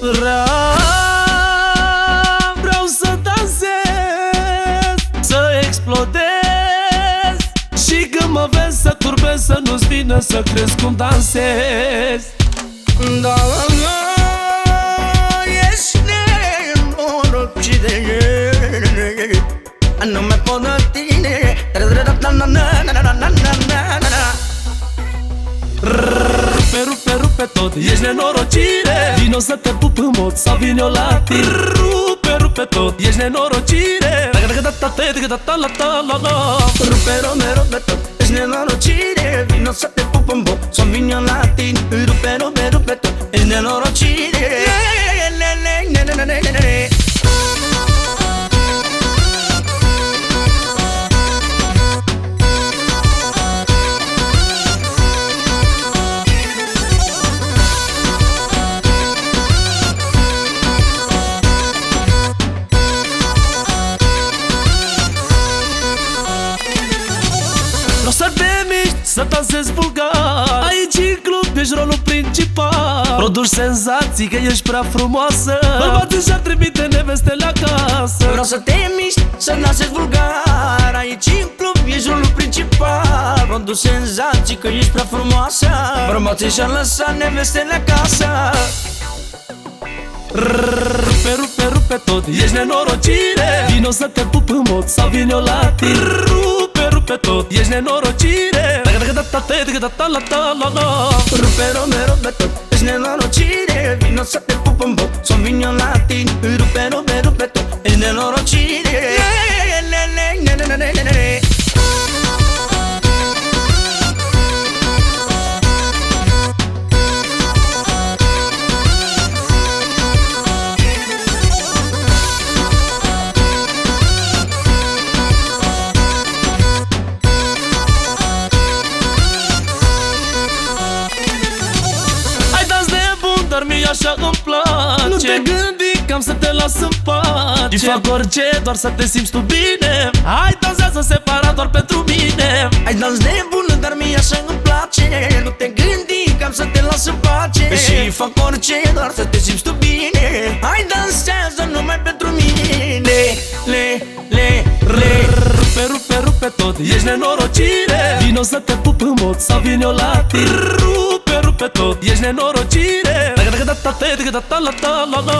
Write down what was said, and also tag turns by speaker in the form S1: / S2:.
S1: Vreau, vreau să dansez Să explodez. Și când mă vezi să turbez Să nu-ți vină să crezi cum dansez.
S2: Da, ești nenorocire Nu mai pot de tine.
S1: Rupe, rupe, rupe tot, ești nenorocire. Vino să te pup în mod sau vin eu la tine. Rupe, rupe tot, ești nenorocire.
S2: Rupe, rupe, rupe tot Ești nenorocire. Vino să te pup în bot Să vin eu la tine. Rupe, rupe, rupe tot Ești nenorocire
S1: dansezi vulgar Aici în club ești rolul principal. Produci senzații că ești prea frumoasă. Bărbații și-ar trimite nevestele acasă
S2: Vreau să te miști, să nasezi vulgar. Aici în club ești rolul principal. Produci senzații că ești prea frumoasă. Bărbații și-ar lăsa nevestele acasă
S1: Rupe, rupe, rupe tot, ești nenorocire. Vino să te pup în mod sau vin eu la tine. Rupe, rupe tot, ești nenorocire
S2: Rupe romero beto, es nena no chire, vino sa te
S1: pupombo, son vino latino dar mie așa îmi place. Nu te gândi că am să te las în pace. Îți fac orice, doar să te simți tu bine. Hai dansează separat doar pentru mine.
S2: Ai dans de bună, dar mie așa îmi place. Nu te gândi că am să te las în pace. Și fac orice, doar să te simți tu bine. Hai dansează numai pentru mine. Le, le, le, le.
S1: Rupe, rupe, rupe tot, ești nenorocire. Vino să te pup în mod sau vin eu la tine. Rupe, rupe tot, ești nenorocire
S2: எதுக்கு தத்த எதுக்கு தத்த லத்த லதா